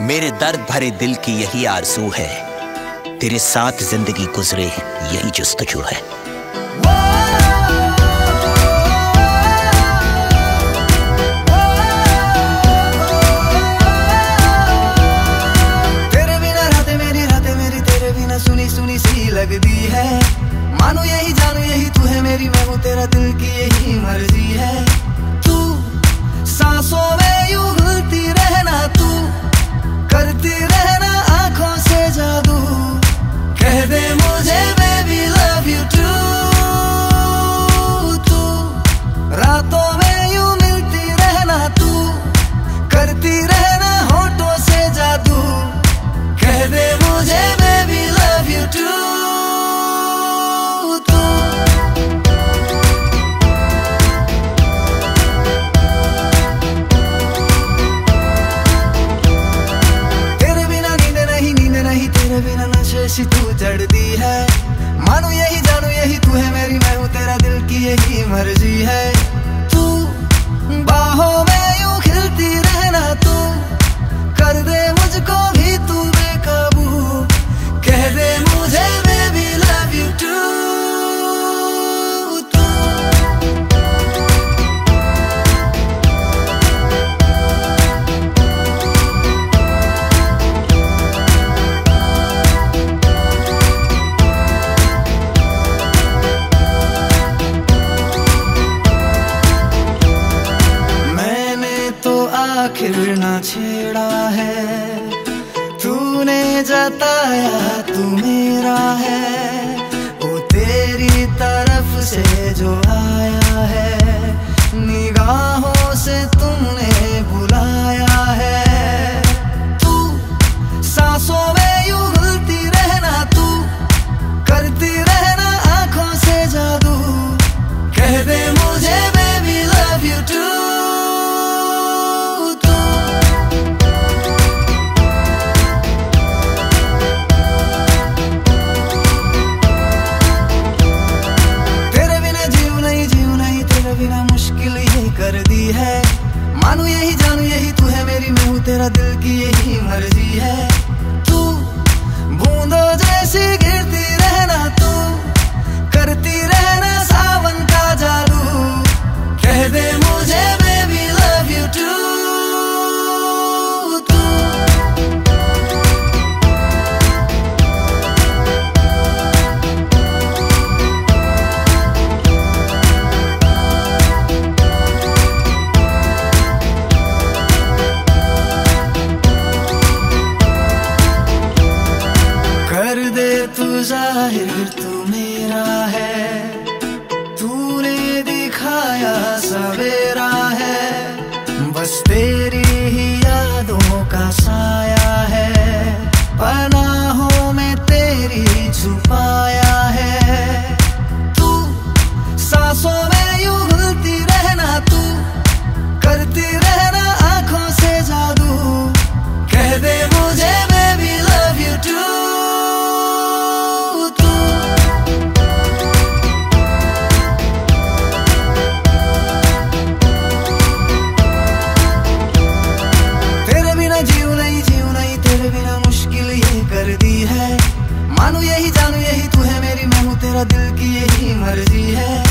मेरे दर्द भरे दिल की यही आरज़ू है। तेरे साथ ज़िंदगी गुजरे यही जस्तजू है। आखिर ना छेड़ा है। तूने जताया तू मेरा है। वो तेरी तरफ़ से जो आया है, निगाह कर दी है। मानू यही, जानू यही, तू है मेरी मुँह तेरा दिल की यही मर्ज़ी। ज़ाहिर तू मेरा है। तूने दिखाया सवेरा है। बस तेरी ही यादों का साया दिल की यही मर्ज़ी है।